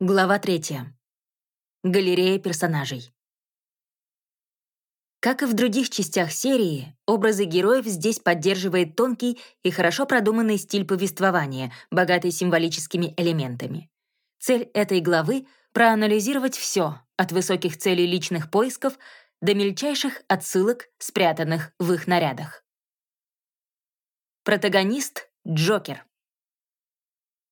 Глава третья. Галерея персонажей. Как и в других частях серии, образы героев здесь поддерживает тонкий и хорошо продуманный стиль повествования, богатый символическими элементами. Цель этой главы — проанализировать все, от высоких целей личных поисков до мельчайших отсылок, спрятанных в их нарядах. Протагонист — Джокер.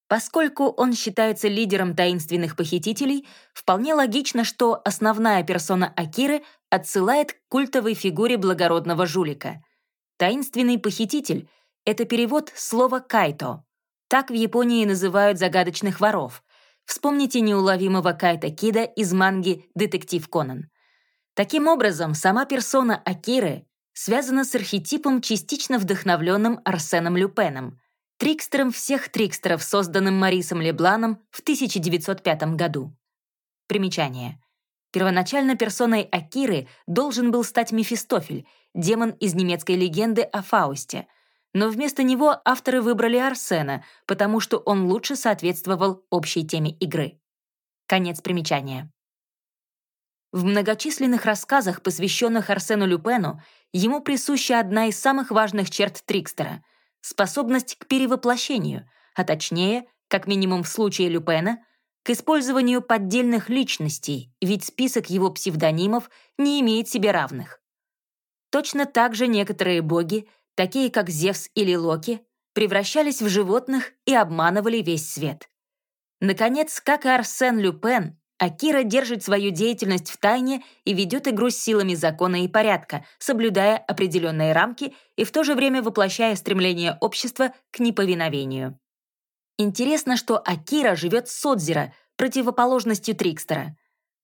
Поскольку он считается лидером таинственных похитителей, вполне логично, что основная персона Акиры отсылает к культовой фигуре благородного жулика. Таинственный похититель — это перевод слова «кайто». Так в Японии называют загадочных воров. Вспомните неуловимого Кайта Кида из манги «Детектив Конан». Таким образом, сама персона Акиры связана с архетипом, частично вдохновленным Арсеном Люпеном — трикстером всех трикстеров, созданным Марисом Лебланом в 1905 году. Примечание. Первоначально персоной Акиры должен был стать Мефистофель, демон из немецкой легенды о Фаусте, но вместо него авторы выбрали Арсена, потому что он лучше соответствовал общей теме игры. Конец примечания. В многочисленных рассказах, посвященных Арсену Люпену, ему присуща одна из самых важных черт Трикстера — способность к перевоплощению, а точнее, как минимум в случае Люпена, к использованию поддельных личностей, ведь список его псевдонимов не имеет себе равных. Точно так же некоторые боги, такие как Зевс или Локи, превращались в животных и обманывали весь свет. Наконец, как и Арсен Люпен, Акира держит свою деятельность в тайне и ведет игру с силами закона и порядка, соблюдая определенные рамки и в то же время воплощая стремление общества к неповиновению. Интересно, что Акира живет с Содзера, противоположностью Трикстера.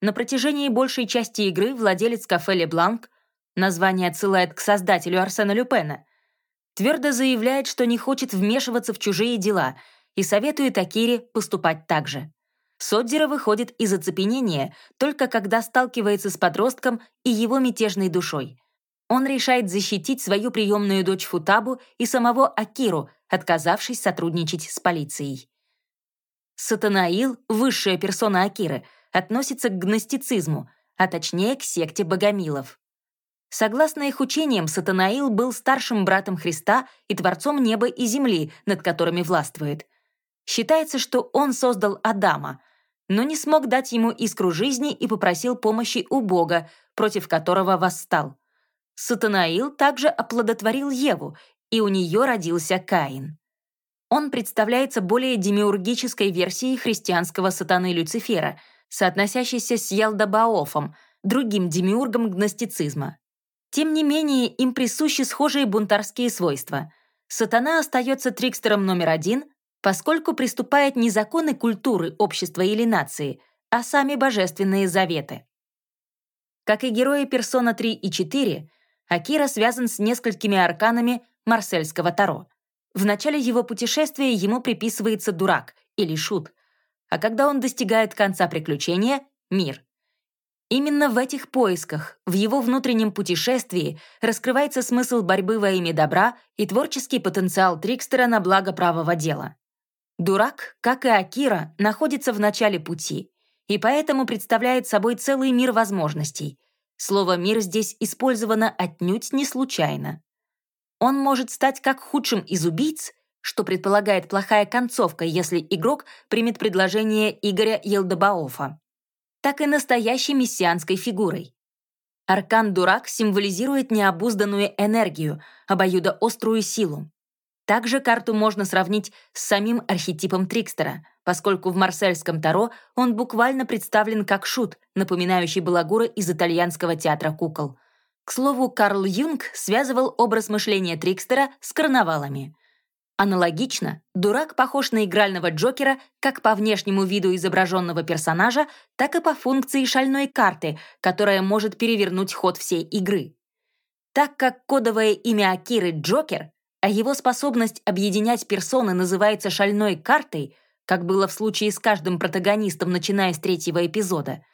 На протяжении большей части игры владелец кафе «Ле Бланк» название отсылает к создателю Арсена Люпена, твердо заявляет, что не хочет вмешиваться в чужие дела и советует Акире поступать так же. Содзера выходит из оцепенения только когда сталкивается с подростком и его мятежной душой. Он решает защитить свою приемную дочь Футабу и самого Акиру, отказавшись сотрудничать с полицией. Сатанаил, высшая персона Акиры, относится к гностицизму, а точнее к секте богомилов. Согласно их учениям, Сатанаил был старшим братом Христа и творцом неба и земли, над которыми властвует. Считается, что он создал Адама — но не смог дать ему искру жизни и попросил помощи у Бога, против которого восстал. Сатанаил также оплодотворил Еву, и у нее родился Каин. Он представляется более демиургической версией христианского сатаны Люцифера, соотносящейся с Ялдабаофом, другим демиургом гностицизма. Тем не менее, им присущи схожие бунтарские свойства. Сатана остается трикстером номер один, поскольку приступает не законы культуры общества или нации, а сами божественные заветы. Как и герои «Персона 3» и 4, Акира связан с несколькими арканами марсельского Таро. В начале его путешествия ему приписывается дурак или шут, а когда он достигает конца приключения — мир. Именно в этих поисках, в его внутреннем путешествии раскрывается смысл борьбы во имя добра и творческий потенциал Трикстера на благо правого дела. Дурак, как и Акира, находится в начале пути и поэтому представляет собой целый мир возможностей. Слово «мир» здесь использовано отнюдь не случайно. Он может стать как худшим из убийц, что предполагает плохая концовка, если игрок примет предложение Игоря Елдобаофа, так и настоящей мессианской фигурой. Аркан-дурак символизирует необузданную энергию, обоюдоострую силу. Также карту можно сравнить с самим архетипом Трикстера, поскольку в марсельском Таро он буквально представлен как шут, напоминающий балагура из итальянского театра кукол. К слову, Карл Юнг связывал образ мышления Трикстера с карнавалами. Аналогично, дурак похож на игрального Джокера как по внешнему виду изображенного персонажа, так и по функции шальной карты, которая может перевернуть ход всей игры. Так как кодовое имя Акиры Джокер, а его способность объединять персоны называется шальной картой, как было в случае с каждым протагонистом, начиная с третьего эпизода,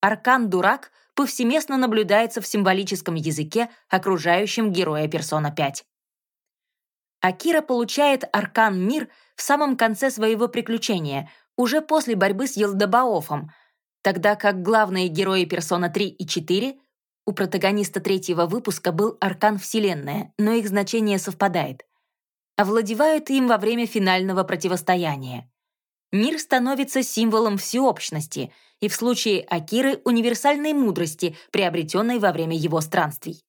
аркан-дурак повсеместно наблюдается в символическом языке, окружающем героя Персона 5. Акира получает аркан-мир в самом конце своего приключения, уже после борьбы с Елдобаофом, тогда как главные герои «Персона 3» и 4 у протагониста третьего выпуска был аркан Вселенная, но их значение совпадает. Овладевают им во время финального противостояния. Мир становится символом всеобщности и в случае Акиры универсальной мудрости, приобретенной во время его странствий.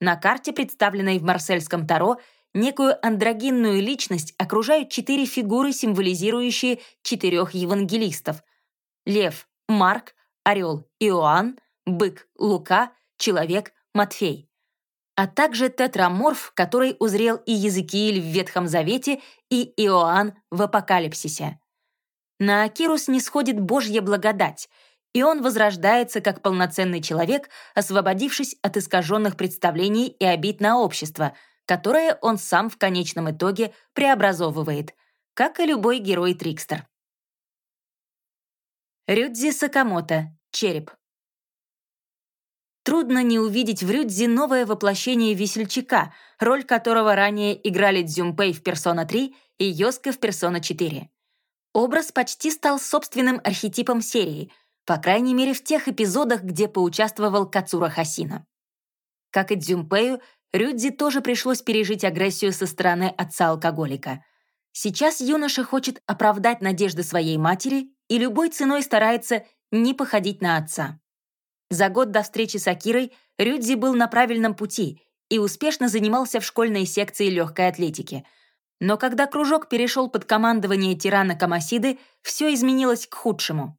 На карте, представленной в Марсельском Таро, некую андрогинную личность окружают четыре фигуры, символизирующие четырех евангелистов. Лев — Марк, орел — Иоанн, бык — Лука, человек — Матфей. А также тетраморф, который узрел и Езекииль в Ветхом Завете, и Иоанн в Апокалипсисе. На Акирус не сходит Божья благодать, и он возрождается как полноценный человек, освободившись от искаженных представлений и обид на общество, которое он сам в конечном итоге преобразовывает, как и любой герой-трикстер. Рюдзи Сакамото. Череп. Трудно не увидеть в Рюдзи новое воплощение весельчака, роль которого ранее играли Дзюмпэй в «Персона 3» и Йоска в «Персона 4». Образ почти стал собственным архетипом серии, по крайней мере в тех эпизодах, где поучаствовал Кацура Хасина. Как и Дзюмпею, Рюдзи тоже пришлось пережить агрессию со стороны отца-алкоголика. Сейчас юноша хочет оправдать надежды своей матери и любой ценой старается не походить на отца. За год до встречи с Акирой Рюдзи был на правильном пути и успешно занимался в школьной секции легкой атлетики — но когда кружок перешел под командование тирана Камасиды, все изменилось к худшему.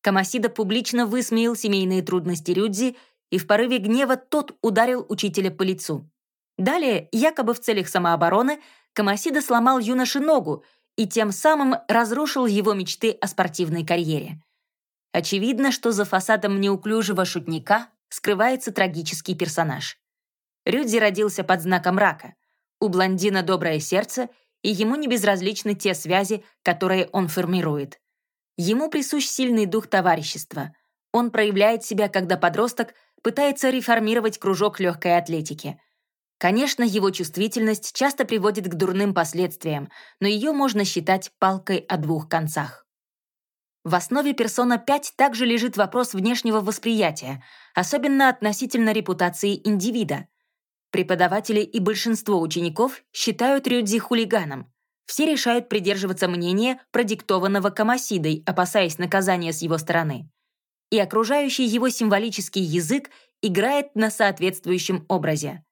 Камасида публично высмеял семейные трудности Рюдзи, и в порыве гнева тот ударил учителя по лицу. Далее, якобы в целях самообороны, Камасида сломал юноше ногу и тем самым разрушил его мечты о спортивной карьере. Очевидно, что за фасадом неуклюжего шутника скрывается трагический персонаж. Рюдзи родился под знаком рака — у блондина доброе сердце, и ему не безразличны те связи, которые он формирует. Ему присущ сильный дух товарищества. Он проявляет себя, когда подросток пытается реформировать кружок легкой атлетики. Конечно, его чувствительность часто приводит к дурным последствиям, но ее можно считать палкой о двух концах. В основе персона 5 также лежит вопрос внешнего восприятия, особенно относительно репутации индивида. Преподаватели и большинство учеников считают Рюдзи хулиганом. Все решают придерживаться мнения, продиктованного Камасидой, опасаясь наказания с его стороны. И окружающий его символический язык играет на соответствующем образе.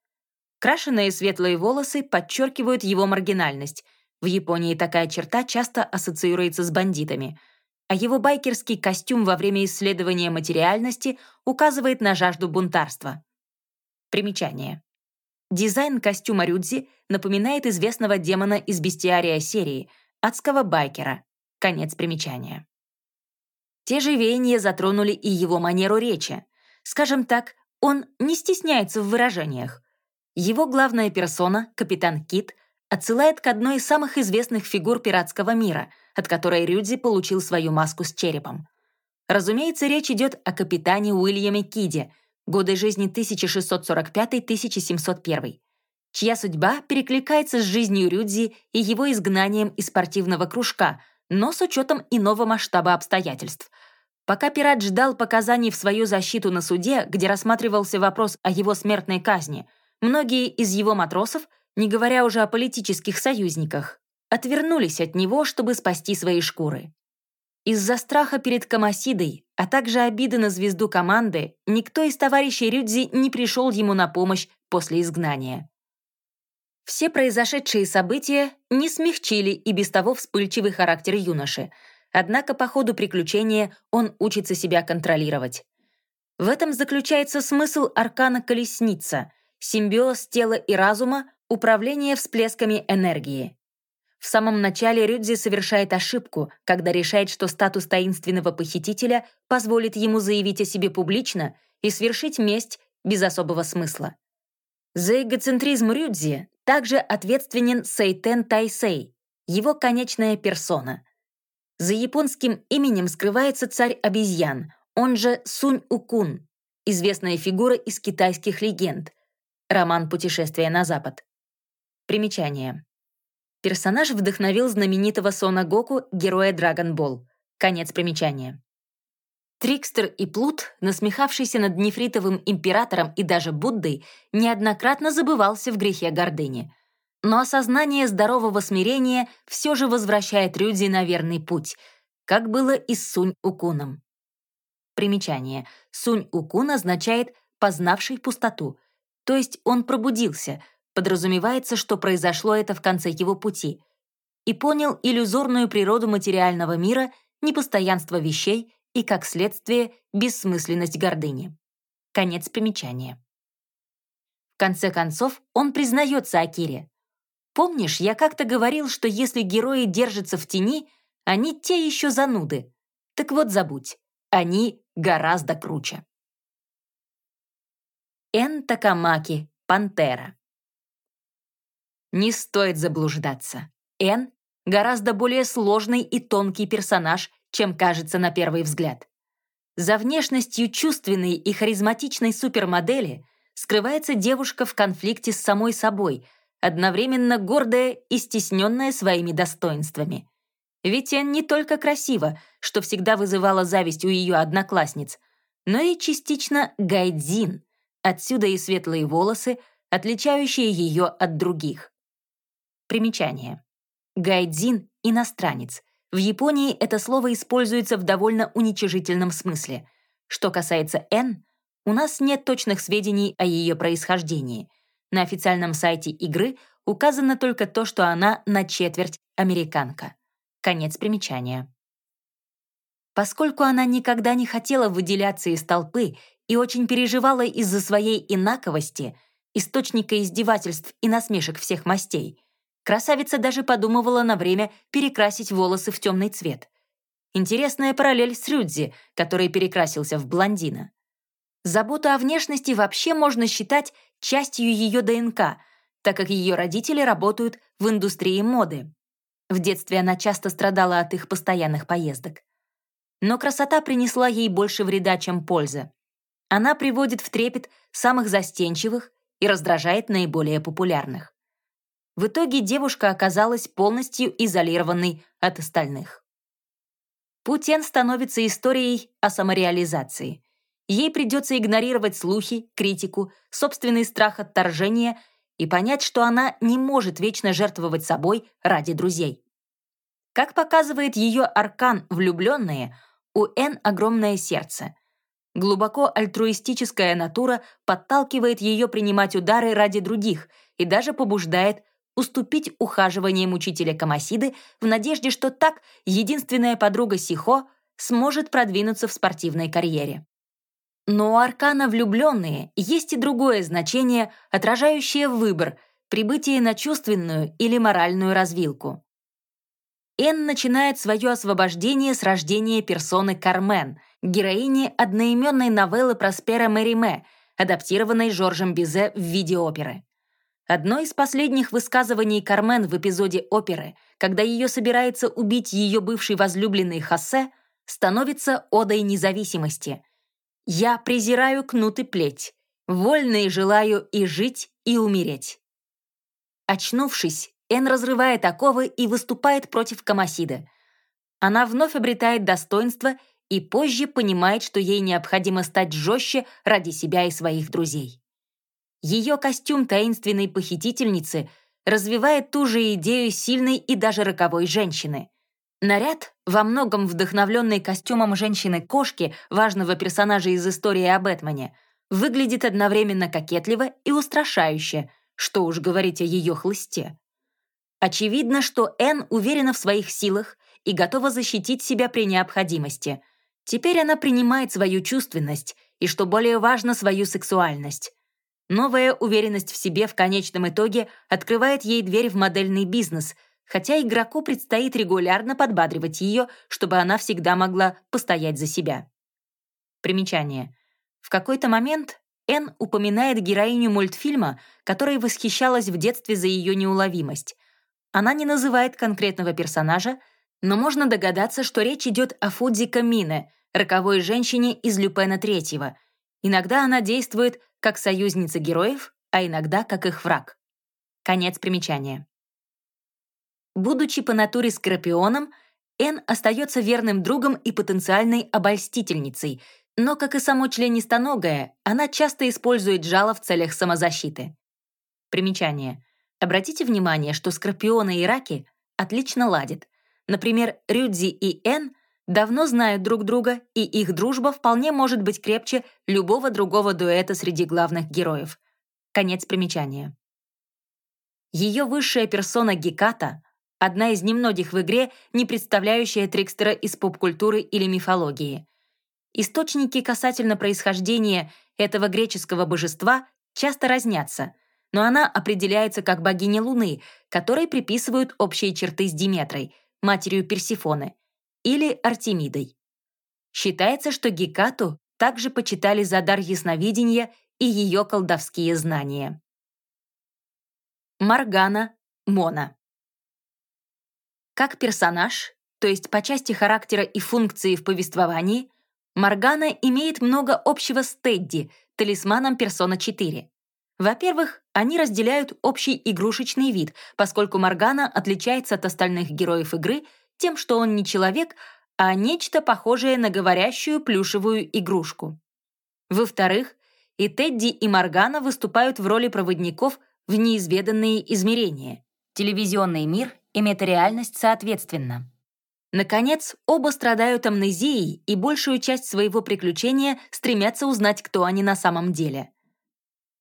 Крашеные светлые волосы подчеркивают его маргинальность. В Японии такая черта часто ассоциируется с бандитами. А его байкерский костюм во время исследования материальности указывает на жажду бунтарства. Примечание. Дизайн костюма Рюдзи напоминает известного демона из бестиария серии, адского байкера. Конец примечания. Те же веяния затронули и его манеру речи. Скажем так, он не стесняется в выражениях. Его главная персона, капитан Кит, отсылает к одной из самых известных фигур пиратского мира, от которой Рюдзи получил свою маску с черепом. Разумеется, речь идет о капитане Уильяме Киде — годы жизни 1645-1701, чья судьба перекликается с жизнью Рюдзи и его изгнанием из спортивного кружка, но с учетом иного масштаба обстоятельств. Пока пират ждал показаний в свою защиту на суде, где рассматривался вопрос о его смертной казни, многие из его матросов, не говоря уже о политических союзниках, отвернулись от него, чтобы спасти свои шкуры. Из-за страха перед Камасидой, а также обиды на звезду команды, никто из товарищей Рюдзи не пришел ему на помощь после изгнания. Все произошедшие события не смягчили и без того вспыльчивый характер юноши, однако по ходу приключения он учится себя контролировать. В этом заключается смысл аркана «Колесница» — симбиоз тела и разума, управление всплесками энергии. В самом начале Рюдзи совершает ошибку, когда решает, что статус таинственного похитителя позволит ему заявить о себе публично и свершить месть без особого смысла. За эгоцентризм Рюдзи также ответственен Сейтен Тайсей, его конечная персона. За японским именем скрывается царь обезьян, он же Сунь-Укун, известная фигура из китайских легенд. Роман «Путешествие на Запад». Примечание. Персонаж вдохновил знаменитого Сона Гоку, героя Dragon Ball. Конец примечания. Трикстер и Плут, насмехавшийся над нефритовым императором и даже Буддой, неоднократно забывался в грехе гордыни. Но осознание здорового смирения все же возвращает Рюдзи на верный путь, как было и с Сунь-Укуном. Примечание. Сунь-Укун означает «познавший пустоту», то есть он пробудился, подразумевается, что произошло это в конце его пути, и понял иллюзорную природу материального мира, непостоянство вещей и, как следствие, бессмысленность гордыни. Конец примечания. В конце концов, он признается Акире. «Помнишь, я как-то говорил, что если герои держатся в тени, они те еще зануды. Так вот забудь, они гораздо круче». Эн Пантера. Не стоит заблуждаться. Эн — гораздо более сложный и тонкий персонаж, чем кажется на первый взгляд. За внешностью чувственной и харизматичной супермодели скрывается девушка в конфликте с самой собой, одновременно гордая и стесненная своими достоинствами. Ведь Энн не только красива, что всегда вызывало зависть у ее одноклассниц, но и частично гайдзин, отсюда и светлые волосы, отличающие ее от других. Примечание. Гайдзин — иностранец, в Японии это слово используется в довольно уничижительном смысле. Что касается «Н», у нас нет точных сведений о ее происхождении. На официальном сайте игры указано только то, что она на четверть американка. Конец примечания. Поскольку она никогда не хотела выделяться из толпы и очень переживала из-за своей инаковости, источника издевательств и насмешек всех мастей, Красавица даже подумывала на время перекрасить волосы в темный цвет. Интересная параллель с Рюдзи, который перекрасился в блондина. Заботу о внешности вообще можно считать частью ее ДНК, так как ее родители работают в индустрии моды. В детстве она часто страдала от их постоянных поездок. Но красота принесла ей больше вреда, чем пользы. Она приводит в трепет самых застенчивых и раздражает наиболее популярных. В итоге девушка оказалась полностью изолированной от остальных. Путен становится историей о самореализации. Ей придется игнорировать слухи, критику, собственный страх отторжения и понять, что она не может вечно жертвовать собой ради друзей. Как показывает ее аркан «Влюбленные», у Н огромное сердце. Глубоко альтруистическая натура подталкивает ее принимать удары ради других и даже побуждает уступить ухаживаниям учителя Камасиды в надежде, что так единственная подруга Сихо сможет продвинуться в спортивной карьере. Но у аркана «влюбленные» есть и другое значение, отражающее выбор, прибытие на чувственную или моральную развилку. Эн начинает свое освобождение с рождения персоны Кармен, героини одноименной новеллы Проспера Мериме, адаптированной Жоржем Бизе в виде оперы. Одно из последних высказываний Кармен в эпизоде оперы, когда ее собирается убить ее бывший возлюбленный Хосе, становится одой независимости. «Я презираю кнут и плеть, вольно желаю и жить, и умереть». Очнувшись, Эн разрывает оковы и выступает против Камасида. Она вновь обретает достоинство и позже понимает, что ей необходимо стать жестче ради себя и своих друзей. Ее костюм таинственной похитительницы развивает ту же идею сильной и даже роковой женщины. Наряд, во многом вдохновленный костюмом женщины-кошки, важного персонажа из истории о Бэтмене, выглядит одновременно кокетливо и устрашающе, что уж говорить о ее хлысте. Очевидно, что Энн уверена в своих силах и готова защитить себя при необходимости. Теперь она принимает свою чувственность и, что более важно, свою сексуальность. Новая уверенность в себе в конечном итоге открывает ей дверь в модельный бизнес, хотя игроку предстоит регулярно подбадривать ее, чтобы она всегда могла постоять за себя. Примечание. В какой-то момент Энн упоминает героиню мультфильма, которой восхищалась в детстве за ее неуловимость. Она не называет конкретного персонажа, но можно догадаться, что речь идет о Фудзи Камине, роковой женщине из Люпена Третьего. Иногда она действует как союзница героев, а иногда как их враг. Конец примечания. Будучи по натуре скорпионом, Н остается верным другом и потенциальной обольстительницей, но, как и само членистоногое, она часто использует жало в целях самозащиты. Примечание. Обратите внимание, что скорпионы и раки отлично ладят. Например, Рюдзи и Н давно знают друг друга, и их дружба вполне может быть крепче любого другого дуэта среди главных героев. Конец примечания. Ее высшая персона Геката — одна из немногих в игре, не представляющая Трикстера из поп-культуры или мифологии. Источники касательно происхождения этого греческого божества часто разнятся, но она определяется как богиня Луны, которой приписывают общие черты с Диметрой, матерью Персифоны, или Артемидой. Считается, что Гекату также почитали за дар ясновидения и ее колдовские знания. Маргана Мона Как персонаж, то есть по части характера и функции в повествовании, Маргана имеет много общего с Тедди, талисманом Персона 4. Во-первых, они разделяют общий игрушечный вид, поскольку Маргана отличается от остальных героев игры тем, что он не человек, а нечто похожее на говорящую плюшевую игрушку. Во-вторых, и Тедди, и Маргана выступают в роли проводников в неизведанные измерения, телевизионный мир и метареальность соответственно. Наконец, оба страдают амнезией и большую часть своего приключения стремятся узнать, кто они на самом деле.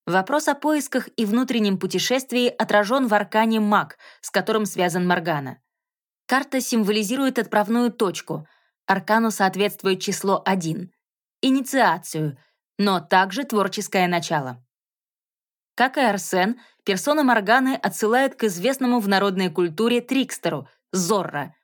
Вопрос о поисках и внутреннем путешествии отражен в аркане маг, с которым связан Моргана. Карта символизирует отправную точку, аркану соответствует число 1, инициацию, но также творческое начало. Как и Арсен, персона Морганы отсылает к известному в народной культуре трикстеру — Зорро.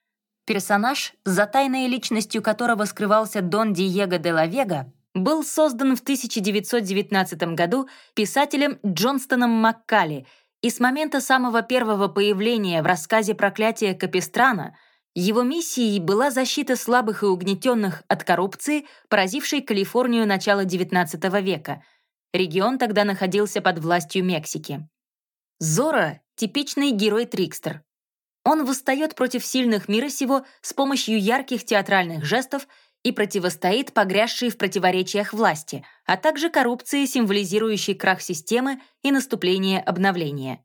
Персонаж, за тайной личностью которого скрывался Дон Диего де ла Вега, был создан в 1919 году писателем Джонстоном Маккали, и с момента самого первого появления в рассказе «Проклятие Капистрана» его миссией была защита слабых и угнетенных от коррупции, поразившей Калифорнию начала XIX века. Регион тогда находился под властью Мексики. Зора — типичный герой-трикстер. Он восстает против сильных мира сего с помощью ярких театральных жестов и противостоит погрязшей в противоречиях власти, а также коррупции, символизирующей крах системы и наступление обновления.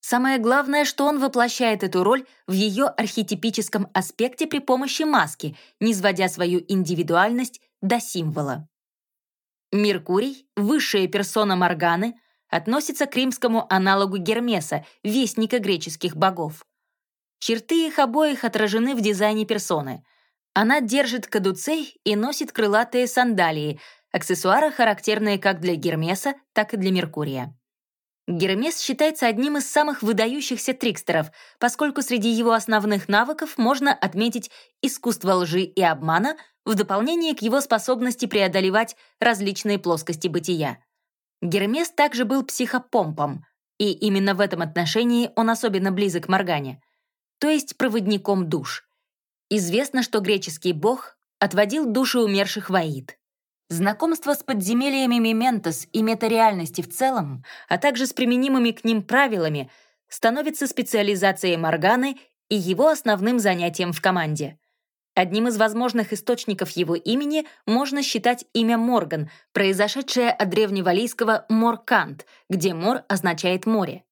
Самое главное, что он воплощает эту роль в ее архетипическом аспекте при помощи маски, не сводя свою индивидуальность до символа. Меркурий, высшая персона Морганы, относится к римскому аналогу Гермеса, вестника греческих богов. Черты их обоих отражены в дизайне персоны. Она держит кадуцей и носит крылатые сандалии, аксессуары, характерные как для Гермеса, так и для Меркурия. Гермес считается одним из самых выдающихся трикстеров, поскольку среди его основных навыков можно отметить искусство лжи и обмана в дополнение к его способности преодолевать различные плоскости бытия. Гермес также был психопомпом, и именно в этом отношении он особенно близок Моргане, то есть проводником душ. Известно, что греческий бог отводил души умерших в Аид. Знакомство с подземельями Мементос и метареальности в целом, а также с применимыми к ним правилами, становится специализацией Морганы и его основным занятием в команде. Одним из возможных источников его имени можно считать имя Морган, произошедшее от древневалийского «моркант», где «мор» означает «море».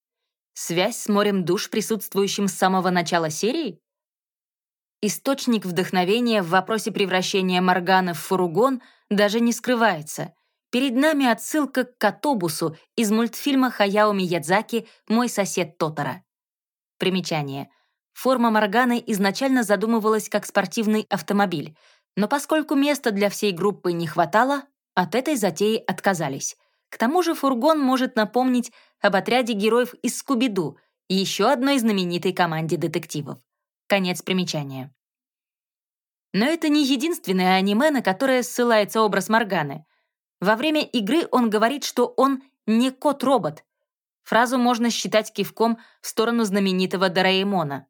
Связь с морем душ, присутствующим с самого начала серии? Источник вдохновения в вопросе превращения Морганы в фургон даже не скрывается. Перед нами отсылка к Котобусу из мультфильма Хаяо Миядзаки «Мой сосед Тотора». Примечание. Форма Морганы изначально задумывалась как спортивный автомобиль, но поскольку места для всей группы не хватало, от этой затеи отказались. К тому же фургон может напомнить об отряде героев из Скуби-Ду, еще одной знаменитой команде детективов. Конец примечания. Но это не единственное аниме, на которое ссылается образ Морганы. Во время игры он говорит, что он не кот-робот. Фразу можно считать кивком в сторону знаменитого Дораэмона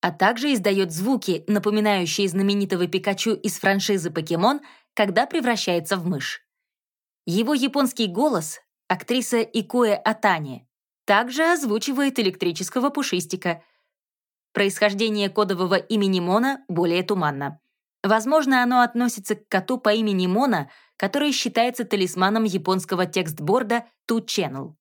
а также издает звуки, напоминающие знаменитого Пикачу из франшизы «Покемон», когда превращается в мышь. Его японский голос актриса Икуэ Атани также озвучивает электрического пушистика. Происхождение кодового имени Мона более туманно. Возможно, оно относится к коту по имени Мона, который считается талисманом японского текстборда Two Channel.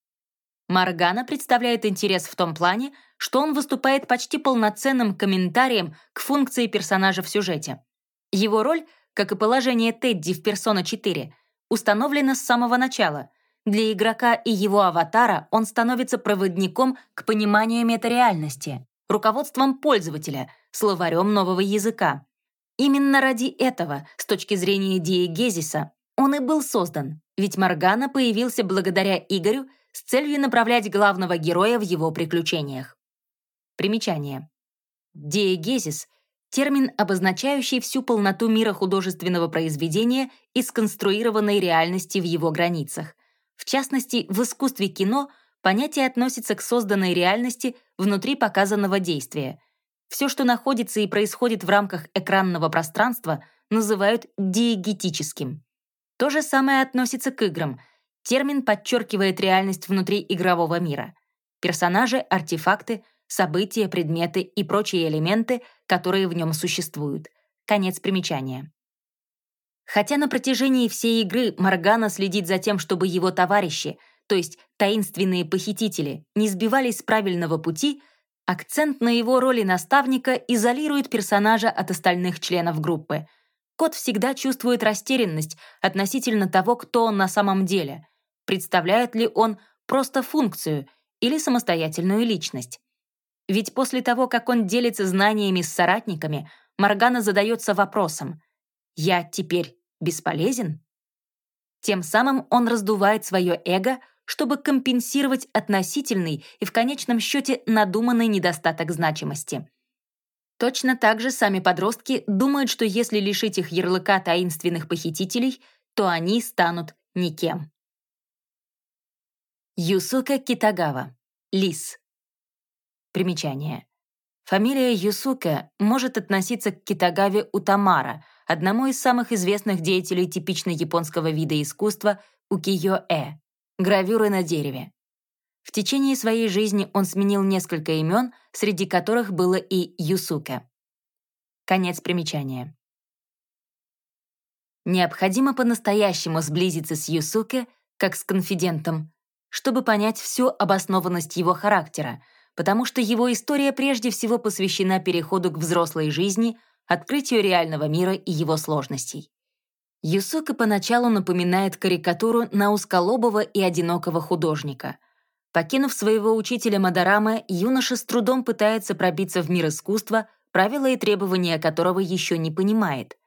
Маргана представляет интерес в том плане, что он выступает почти полноценным комментарием к функции персонажа в сюжете. Его роль, как и положение Тедди в «Персона 4», установлена с самого начала. Для игрока и его аватара он становится проводником к пониманию метареальности, руководством пользователя, словарем нового языка. Именно ради этого, с точки зрения диегезиса, он и был создан, ведь Моргана появился благодаря Игорю с целью направлять главного героя в его приключениях. Примечание. Диегезис — термин, обозначающий всю полноту мира художественного произведения и сконструированной реальности в его границах. В частности, в искусстве кино понятие относится к созданной реальности внутри показанного действия. Все, что находится и происходит в рамках экранного пространства, называют диегетическим. То же самое относится к играм. Термин подчеркивает реальность внутри игрового мира. Персонажи, артефакты, события, предметы и прочие элементы, которые в нем существуют. Конец примечания. Хотя на протяжении всей игры Моргана следит за тем, чтобы его товарищи, то есть таинственные похитители, не сбивались с правильного пути, акцент на его роли наставника изолирует персонажа от остальных членов группы — Кот всегда чувствует растерянность относительно того, кто он на самом деле. Представляет ли он просто функцию или самостоятельную личность? Ведь после того, как он делится знаниями с соратниками, Моргана задается вопросом «Я теперь бесполезен?» Тем самым он раздувает свое эго, чтобы компенсировать относительный и в конечном счете надуманный недостаток значимости. Точно так же сами подростки думают, что если лишить их ярлыка таинственных похитителей, то они станут никем. Юсука Китагава. Лис. Примечание. Фамилия Юсука может относиться к Китагаве Утамара, одному из самых известных деятелей типично японского вида искусства укиё-э — гравюры на дереве. В течение своей жизни он сменил несколько имен, среди которых было и Юсуке. Конец примечания. Необходимо по-настоящему сблизиться с Юсуке, как с конфидентом, чтобы понять всю обоснованность его характера, потому что его история прежде всего посвящена переходу к взрослой жизни, открытию реального мира и его сложностей. Юсука поначалу напоминает карикатуру на узколобого и одинокого художника — Покинув своего учителя Мадарама, юноша с трудом пытается пробиться в мир искусства, правила и требования которого еще не понимает.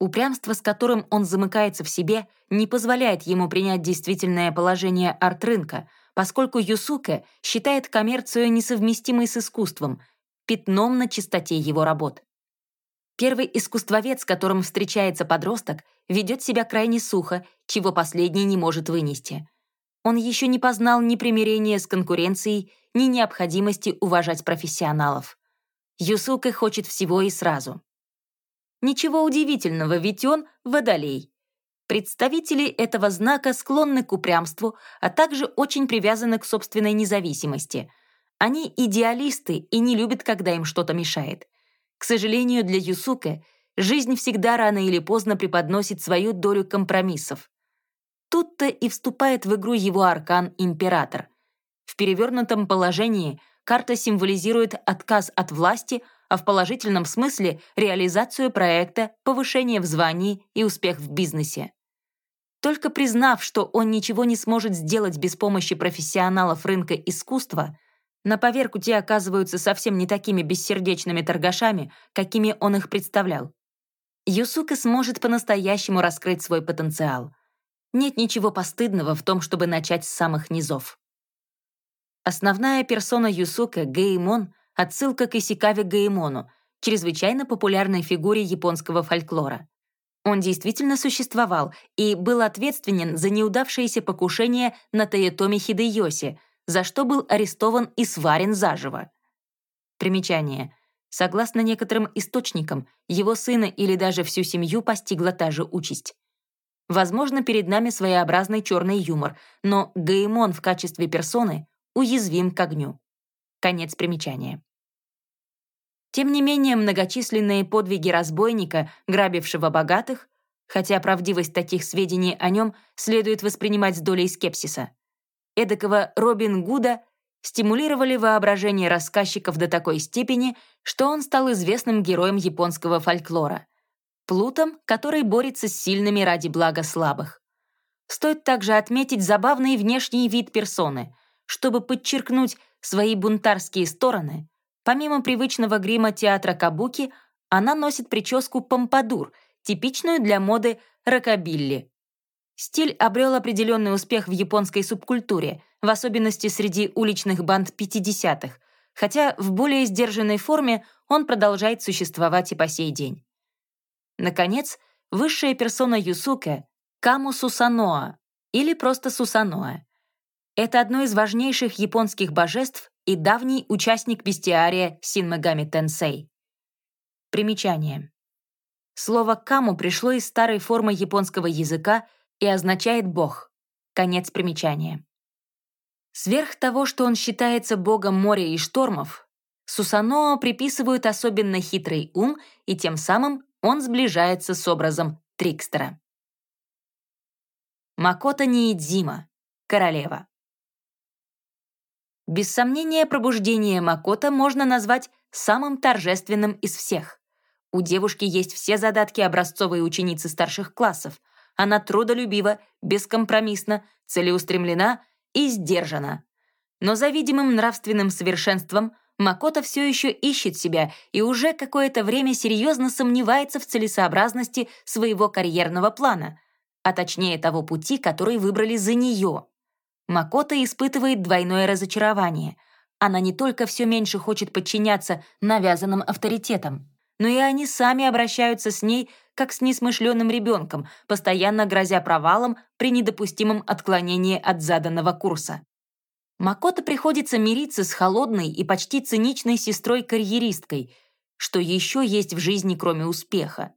Упрямство, с которым он замыкается в себе, не позволяет ему принять действительное положение арт-рынка, поскольку Юсуке считает коммерцию несовместимой с искусством, пятном на чистоте его работ. Первый искусствовед, с которым встречается подросток, ведет себя крайне сухо, чего последний не может вынести — он еще не познал ни примирения с конкуренцией, ни необходимости уважать профессионалов. Юсука хочет всего и сразу. Ничего удивительного, ведь он — водолей. Представители этого знака склонны к упрямству, а также очень привязаны к собственной независимости. Они идеалисты и не любят, когда им что-то мешает. К сожалению, для Юсука жизнь всегда рано или поздно преподносит свою долю компромиссов. Тут-то и вступает в игру его аркан «Император». В перевернутом положении карта символизирует отказ от власти, а в положительном смысле — реализацию проекта, повышение в звании и успех в бизнесе. Только признав, что он ничего не сможет сделать без помощи профессионалов рынка искусства, на поверку те оказываются совсем не такими бессердечными торгашами, какими он их представлял. Юсука сможет по-настоящему раскрыть свой потенциал. Нет ничего постыдного в том, чтобы начать с самых низов. Основная персона Юсука — Геймон — отсылка к Исикаве Геймону, чрезвычайно популярной фигуре японского фольклора. Он действительно существовал и был ответственен за неудавшееся покушение на Тоетоми Хидеоси, за что был арестован и сварен заживо. Примечание. Согласно некоторым источникам, его сына или даже всю семью постигла та же участь. Возможно, перед нами своеобразный черный юмор, но Гаимон в качестве персоны уязвим к огню. Конец примечания. Тем не менее, многочисленные подвиги разбойника, грабившего богатых, хотя правдивость таких сведений о нем следует воспринимать с долей скепсиса, эдакого Робин Гуда стимулировали воображение рассказчиков до такой степени, что он стал известным героем японского фольклора. Плутом, который борется с сильными ради блага слабых. Стоит также отметить забавный внешний вид персоны. Чтобы подчеркнуть свои бунтарские стороны, помимо привычного грима театра кабуки, она носит прическу помпадур, типичную для моды рокобилли. Стиль обрел определенный успех в японской субкультуре, в особенности среди уличных банд 50-х, хотя в более сдержанной форме он продолжает существовать и по сей день. Наконец, высшая персона Юсуке — Каму Сусаноа, или просто Сусаноа. Это одно из важнейших японских божеств и давний участник бестиария Синмагами Тенсей. Примечание. Слово «каму» пришло из старой формы японского языка и означает «бог». Конец примечания. Сверх того, что он считается богом моря и штормов, Сусаноа приписывают особенно хитрый ум, и тем самым он сближается с образом Трикстера. Макото Ниидзима, королева. Без сомнения, пробуждение Макото можно назвать самым торжественным из всех. У девушки есть все задатки образцовой ученицы старших классов. Она трудолюбива, бескомпромиссна, целеустремлена и сдержана. Но за видимым нравственным совершенством Макото все еще ищет себя и уже какое-то время серьезно сомневается в целесообразности своего карьерного плана, а точнее того пути, который выбрали за нее. Макото испытывает двойное разочарование. Она не только все меньше хочет подчиняться навязанным авторитетам, но и они сами обращаются с ней как с несмышленным ребенком, постоянно грозя провалом при недопустимом отклонении от заданного курса. Макото приходится мириться с холодной и почти циничной сестрой-карьеристкой, что еще есть в жизни, кроме успеха.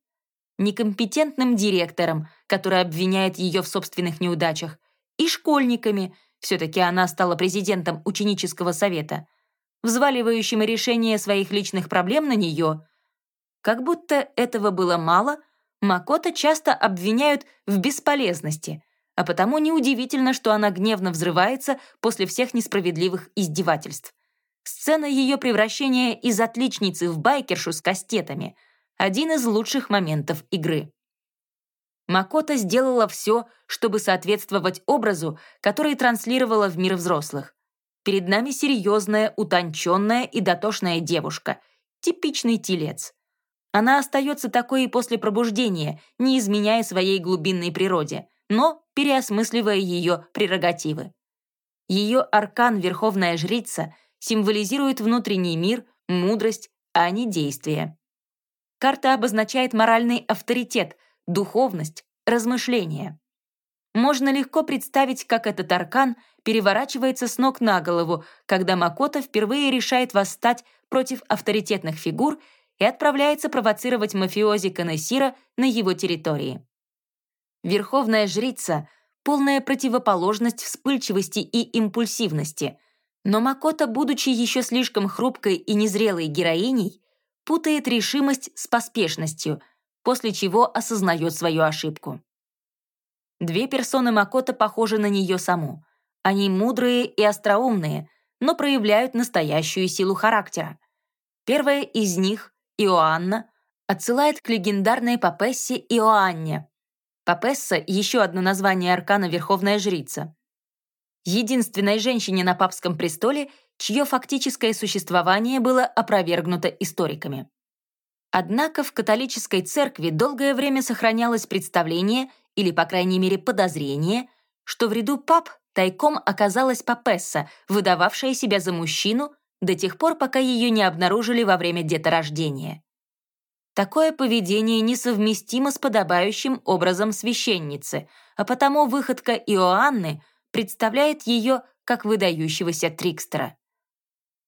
Некомпетентным директором, который обвиняет ее в собственных неудачах, и школьниками, все-таки она стала президентом ученического совета, взваливающими решение своих личных проблем на нее. Как будто этого было мало, Макото часто обвиняют в бесполезности, а потому неудивительно, что она гневно взрывается после всех несправедливых издевательств. Сцена ее превращения из отличницы в байкершу с кастетами — один из лучших моментов игры. Макота сделала все, чтобы соответствовать образу, который транслировала в мир взрослых. Перед нами серьезная, утонченная и дотошная девушка, типичный телец. Она остается такой и после пробуждения, не изменяя своей глубинной природе, но переосмысливая ее прерогативы. Ее аркан «Верховная жрица» символизирует внутренний мир, мудрость, а не действие. Карта обозначает моральный авторитет — духовность, размышления. Можно легко представить, как этот аркан переворачивается с ног на голову, когда Макото впервые решает восстать против авторитетных фигур и отправляется провоцировать мафиози Канессира на его территории. Верховная жрица — полная противоположность вспыльчивости и импульсивности, но Макото, будучи еще слишком хрупкой и незрелой героиней, путает решимость с поспешностью — после чего осознает свою ошибку. Две персоны Макото похожи на нее саму. Они мудрые и остроумные, но проявляют настоящую силу характера. Первая из них, Иоанна, отсылает к легендарной Папессе Иоанне. Папесса — еще одно название аркана Верховная Жрица. Единственной женщине на папском престоле, чье фактическое существование было опровергнуто историками. Однако в католической церкви долгое время сохранялось представление, или, по крайней мере, подозрение, что в ряду пап тайком оказалась папесса, выдававшая себя за мужчину до тех пор, пока ее не обнаружили во время деторождения. Такое поведение несовместимо с подобающим образом священницы, а потому выходка Иоанны представляет ее как выдающегося трикстера.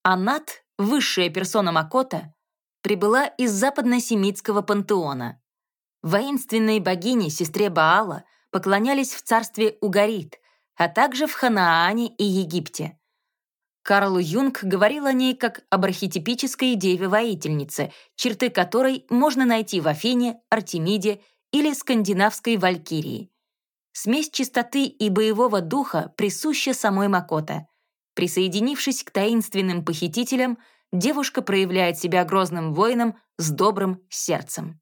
Анат, высшая персона Макота, прибыла из западно-семитского пантеона. Воинственной богине, сестре Баала, поклонялись в царстве Угарит, а также в Ханаане и Египте. Карл Юнг говорил о ней как об архетипической деве-воительнице, черты которой можно найти в Афине, Артемиде или скандинавской Валькирии. Смесь чистоты и боевого духа присуща самой Макото. Присоединившись к таинственным похитителям, девушка проявляет себя грозным воином с добрым сердцем.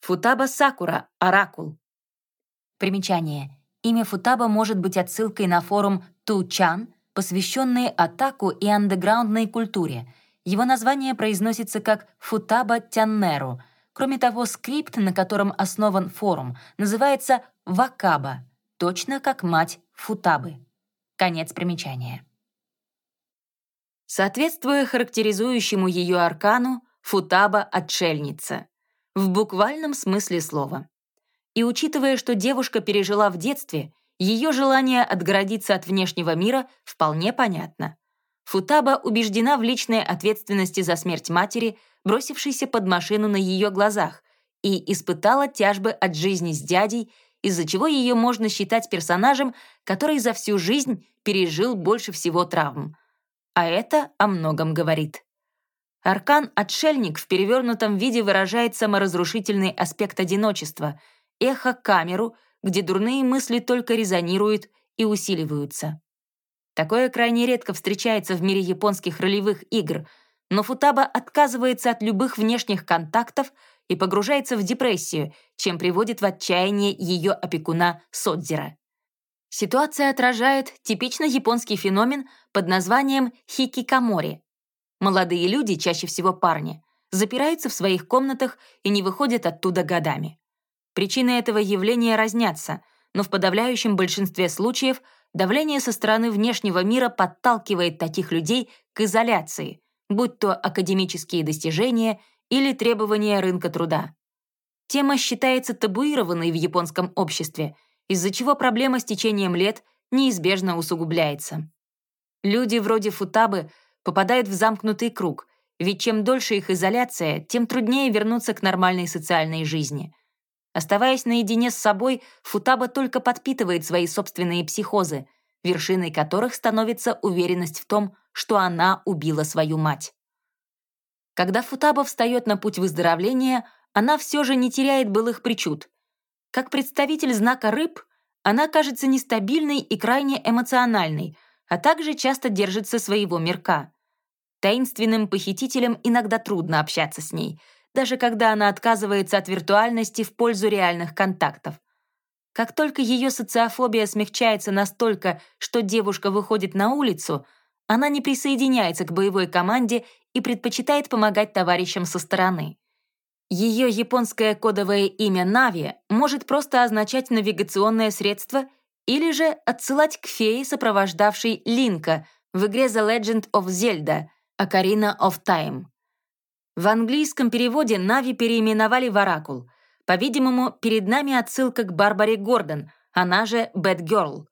Футаба Сакура, Оракул. Примечание. Имя Футаба может быть отсылкой на форум Тучан, посвященный атаку и андеграундной культуре. Его название произносится как Футаба Тяннеру. Кроме того, скрипт, на котором основан форум, называется Вакаба, точно как мать Футабы. Конец примечания. Соответствуя характеризующему ее аркану, Футаба — отшельница. В буквальном смысле слова. И учитывая, что девушка пережила в детстве, ее желание отгородиться от внешнего мира вполне понятно. Футаба убеждена в личной ответственности за смерть матери, бросившейся под машину на ее глазах, и испытала тяжбы от жизни с дядей, из-за чего ее можно считать персонажем, который за всю жизнь пережил больше всего травм. А это о многом говорит. Аркан-отшельник в перевернутом виде выражает саморазрушительный аспект одиночества, эхо-камеру, где дурные мысли только резонируют и усиливаются. Такое крайне редко встречается в мире японских ролевых игр, но Футаба отказывается от любых внешних контактов и погружается в депрессию, чем приводит в отчаяние ее опекуна Содзера. Ситуация отражает типично японский феномен под названием хикикамори. Молодые люди, чаще всего парни, запираются в своих комнатах и не выходят оттуда годами. Причины этого явления разнятся, но в подавляющем большинстве случаев давление со стороны внешнего мира подталкивает таких людей к изоляции, будь то академические достижения или требования рынка труда. Тема считается табуированной в японском обществе — из-за чего проблема с течением лет неизбежно усугубляется. Люди вроде Футабы попадают в замкнутый круг, ведь чем дольше их изоляция, тем труднее вернуться к нормальной социальной жизни. Оставаясь наедине с собой, Футаба только подпитывает свои собственные психозы, вершиной которых становится уверенность в том, что она убила свою мать. Когда Футаба встает на путь выздоровления, она все же не теряет былых причуд — как представитель знака рыб, она кажется нестабильной и крайне эмоциональной, а также часто держится своего мирка. Таинственным похитителям иногда трудно общаться с ней, даже когда она отказывается от виртуальности в пользу реальных контактов. Как только ее социофобия смягчается настолько, что девушка выходит на улицу, она не присоединяется к боевой команде и предпочитает помогать товарищам со стороны. Ее японское кодовое имя Нави может просто означать навигационное средство или же отсылать к фее, сопровождавшей Линка в игре The Legend of Zelda Ocarina of Time. В английском переводе Нави переименовали в Оракул. По-видимому, перед нами отсылка к Барбаре Гордон, она же Бэтгерл.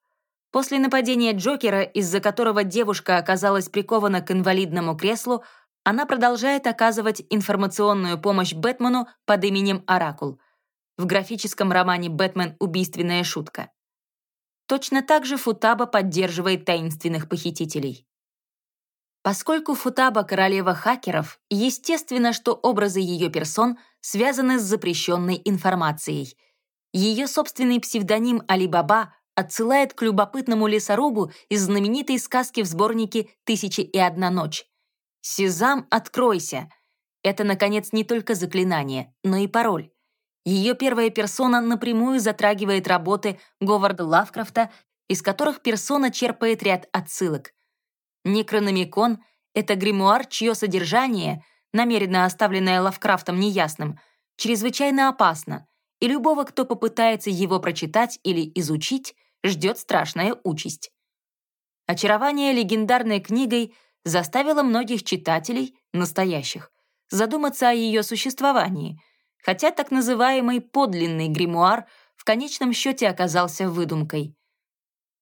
После нападения Джокера, из-за которого девушка оказалась прикована к инвалидному креслу, она продолжает оказывать информационную помощь Бэтмену под именем Оракул в графическом романе «Бэтмен. Убийственная шутка». Точно так же Футаба поддерживает таинственных похитителей. Поскольку Футаба — королева хакеров, естественно, что образы ее персон связаны с запрещенной информацией. Ее собственный псевдоним Али-Баба отсылает к любопытному лесорубу из знаменитой сказки в сборнике «Тысячи и одна ночь», «Сезам, откройся!» Это, наконец, не только заклинание, но и пароль. Ее первая персона напрямую затрагивает работы Говарда Лавкрафта, из которых персона черпает ряд отсылок. Некрономикон — это гримуар, чье содержание, намеренно оставленное Лавкрафтом неясным, чрезвычайно опасно, и любого, кто попытается его прочитать или изучить, ждет страшная участь. Очарование легендарной книгой — заставила многих читателей, настоящих, задуматься о ее существовании, хотя так называемый подлинный гримуар в конечном счете оказался выдумкой.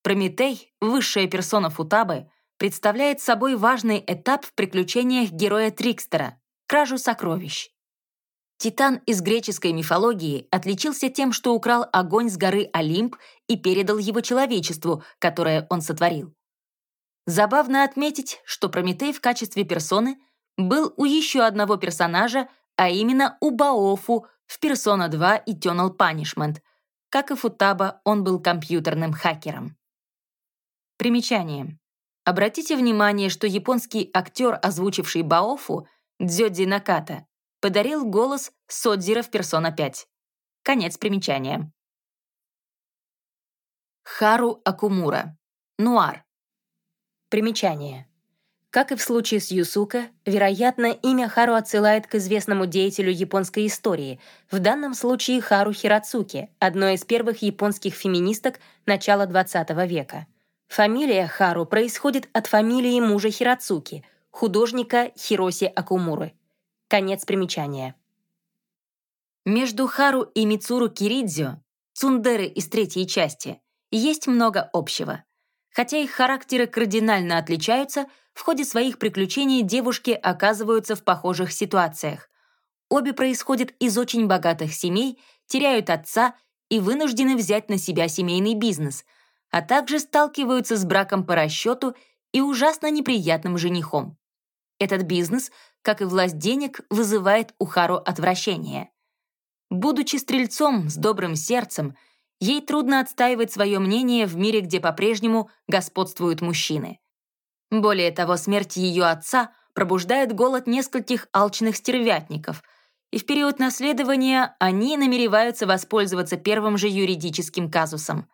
Прометей, высшая персона Футабы, представляет собой важный этап в приключениях героя Трикстера — кражу сокровищ. Титан из греческой мифологии отличился тем, что украл огонь с горы Олимп и передал его человечеству, которое он сотворил. Забавно отметить, что Прометей в качестве персоны был у еще одного персонажа, а именно у Баофу в Persona 2 Eternal Punishment. Как и Футаба, он был компьютерным хакером. Примечание. Обратите внимание, что японский актер, озвучивший Баофу, Дзёдзи Наката, подарил голос Содзира в Persona 5. Конец примечания. Хару Акумура. Нуар. Примечание. Как и в случае с Юсука, вероятно, имя Хару отсылает к известному деятелю японской истории, в данном случае Хару Хирацуки, одной из первых японских феминисток начала XX века. Фамилия Хару происходит от фамилии мужа Хирацуки, художника Хироси Акумуры. Конец примечания. Между Хару и Мицуру Киридзё, цундеры из третьей части, есть много общего. Хотя их характеры кардинально отличаются, в ходе своих приключений девушки оказываются в похожих ситуациях. Обе происходят из очень богатых семей, теряют отца и вынуждены взять на себя семейный бизнес, а также сталкиваются с браком по расчету и ужасно неприятным женихом. Этот бизнес, как и власть денег, вызывает у Хару отвращение. Будучи стрельцом с добрым сердцем, Ей трудно отстаивать свое мнение в мире, где по-прежнему господствуют мужчины. Более того, смерть ее отца пробуждает голод нескольких алчных стервятников, и в период наследования они намереваются воспользоваться первым же юридическим казусом.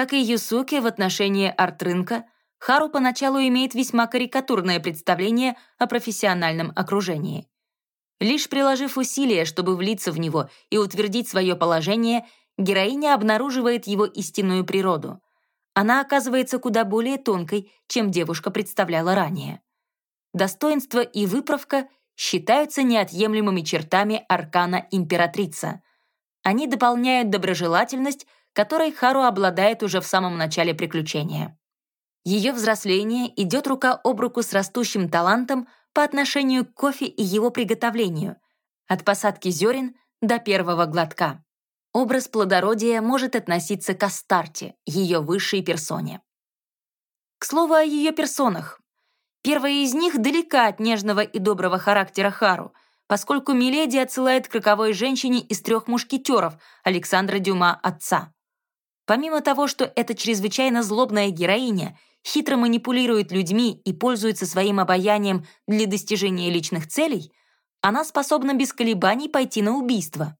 Как и Юсуке в отношении арт-рынка, Хару поначалу имеет весьма карикатурное представление о профессиональном окружении. Лишь приложив усилия, чтобы влиться в него и утвердить свое положение – героиня обнаруживает его истинную природу. Она оказывается куда более тонкой, чем девушка представляла ранее. Достоинство и выправка считаются неотъемлемыми чертами аркана императрица. Они дополняют доброжелательность, которой Хару обладает уже в самом начале приключения. Ее взросление идет рука об руку с растущим талантом по отношению к кофе и его приготовлению, от посадки зерен до первого глотка. Образ плодородия может относиться к Астарте, ее высшей персоне. К слову о ее персонах. Первая из них далека от нежного и доброго характера Хару, поскольку Миледи отсылает к роковой женщине из трех мушкетеров Александра Дюма отца. Помимо того, что эта чрезвычайно злобная героиня хитро манипулирует людьми и пользуется своим обаянием для достижения личных целей, она способна без колебаний пойти на убийство.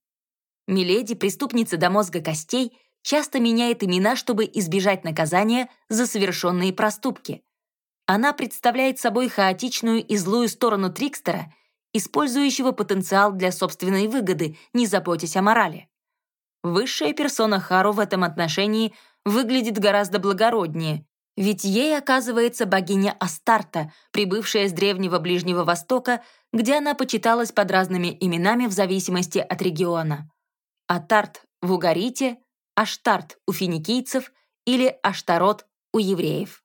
Миледи, преступница до мозга костей, часто меняет имена, чтобы избежать наказания за совершенные проступки. Она представляет собой хаотичную и злую сторону Трикстера, использующего потенциал для собственной выгоды, не заботясь о морали. Высшая персона Хару в этом отношении выглядит гораздо благороднее, ведь ей оказывается богиня Астарта, прибывшая с древнего Ближнего Востока, где она почиталась под разными именами в зависимости от региона. Атарт в Угарите, Аштарт у финикийцев или Аштарот у евреев.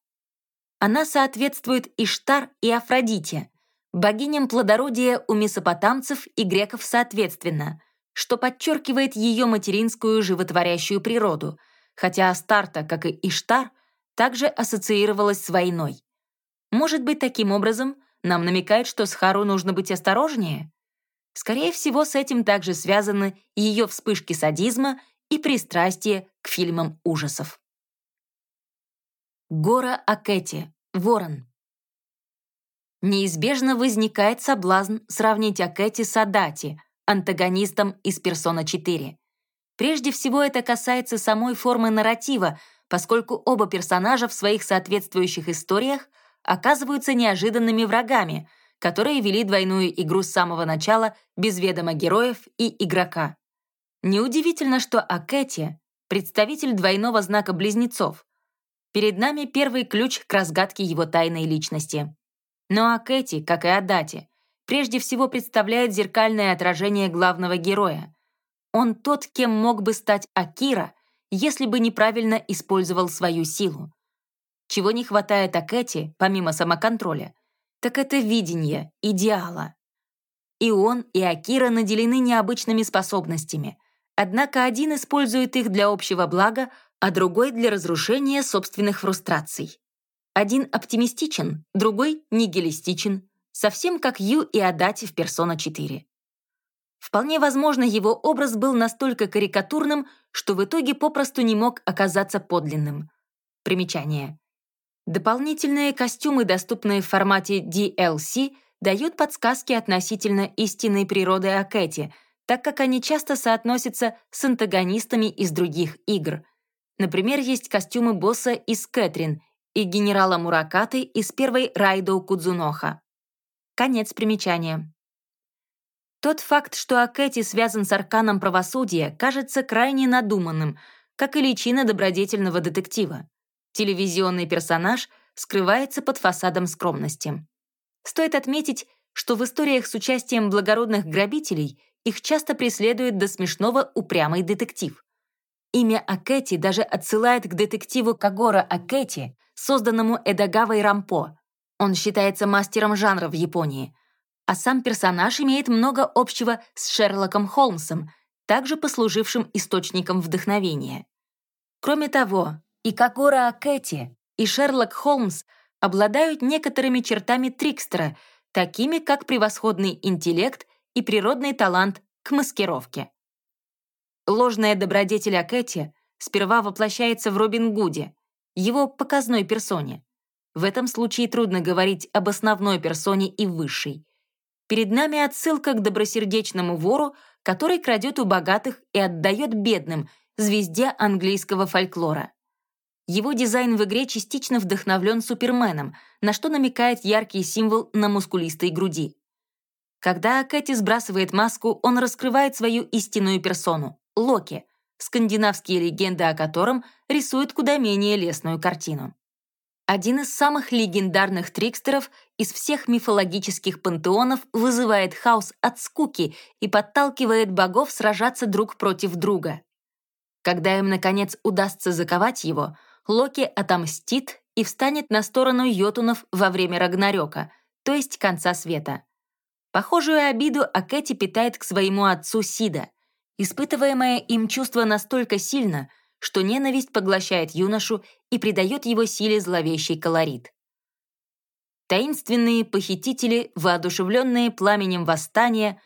Она соответствует Иштар и Афродите, богиням плодородия у месопотамцев и греков соответственно, что подчеркивает ее материнскую животворящую природу, хотя Астарта, как и Иштар, также ассоциировалась с войной. Может быть, таким образом нам намекают, что с Хару нужно быть осторожнее? Скорее всего, с этим также связаны ее вспышки садизма и пристрастие к фильмам ужасов. Гора Акэти, Ворон. Неизбежно возникает соблазн сравнить Акэти с Адати, антагонистом из «Персона 4». Прежде всего, это касается самой формы нарратива, поскольку оба персонажа в своих соответствующих историях оказываются неожиданными врагами — которые вели двойную игру с самого начала без ведома героев и игрока. Неудивительно, что Акэти — представитель двойного знака близнецов. Перед нами первый ключ к разгадке его тайной личности. Но Акэти, как и Адати, прежде всего представляет зеркальное отражение главного героя. Он тот, кем мог бы стать Акира, если бы неправильно использовал свою силу. Чего не хватает Акэти, помимо самоконтроля — так это видение, идеала. И он, и Акира наделены необычными способностями, однако один использует их для общего блага, а другой — для разрушения собственных фрустраций. Один оптимистичен, другой нигилистичен, совсем как Ю и Адати в «Персона 4». Вполне возможно, его образ был настолько карикатурным, что в итоге попросту не мог оказаться подлинным. Примечание. Дополнительные костюмы, доступные в формате DLC, дают подсказки относительно истинной природы Акэти, так как они часто соотносятся с антагонистами из других игр. Например, есть костюмы босса из Кэтрин и генерала Муракаты из первой Райдоу Кудзуноха. Конец примечания. Тот факт, что Акэти связан с арканом правосудия, кажется крайне надуманным, как и личина добродетельного детектива. Телевизионный персонаж скрывается под фасадом скромности. Стоит отметить, что в историях с участием благородных грабителей их часто преследует до смешного упрямый детектив. Имя Акэти даже отсылает к детективу Кагора Акэти, созданному Эдагавой Рампо. Он считается мастером жанра в Японии — а сам персонаж имеет много общего с Шерлоком Холмсом, также послужившим источником вдохновения. Кроме того, и Какора Акэти, и Шерлок Холмс обладают некоторыми чертами Трикстера, такими как превосходный интеллект и природный талант к маскировке. Ложная добродетель Акэти сперва воплощается в Робин Гуде, его показной персоне. В этом случае трудно говорить об основной персоне и высшей. Перед нами отсылка к добросердечному вору, который крадет у богатых и отдает бедным, звезде английского фольклора. Его дизайн в игре частично вдохновлен Суперменом, на что намекает яркий символ на мускулистой груди. Когда Кэти сбрасывает маску, он раскрывает свою истинную персону — Локи, скандинавские легенды о котором рисуют куда менее лесную картину. Один из самых легендарных трикстеров из всех мифологических пантеонов вызывает хаос от скуки и подталкивает богов сражаться друг против друга. Когда им, наконец, удастся заковать его, Локи отомстит и встанет на сторону йотунов во время Рагнарёка, то есть конца света. Похожую обиду Акэти питает к своему отцу Сида. Испытываемое им чувство настолько сильно — что ненависть поглощает юношу и придает его силе зловещий колорит. Таинственные похитители, воодушевленные пламенем восстания,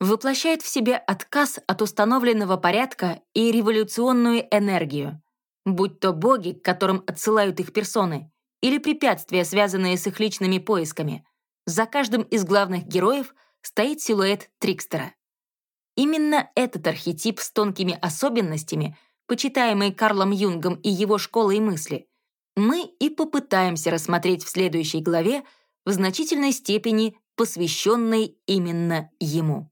воплощают в себе отказ от установленного порядка и революционную энергию, будь то боги, к которым отсылают их персоны, или препятствия, связанные с их личными поисками. За каждым из главных героев стоит силуэт Трикстера. Именно этот архетип с тонкими особенностями почитаемый Карлом Юнгом и его школой мысли, мы и попытаемся рассмотреть в следующей главе в значительной степени посвященной именно ему.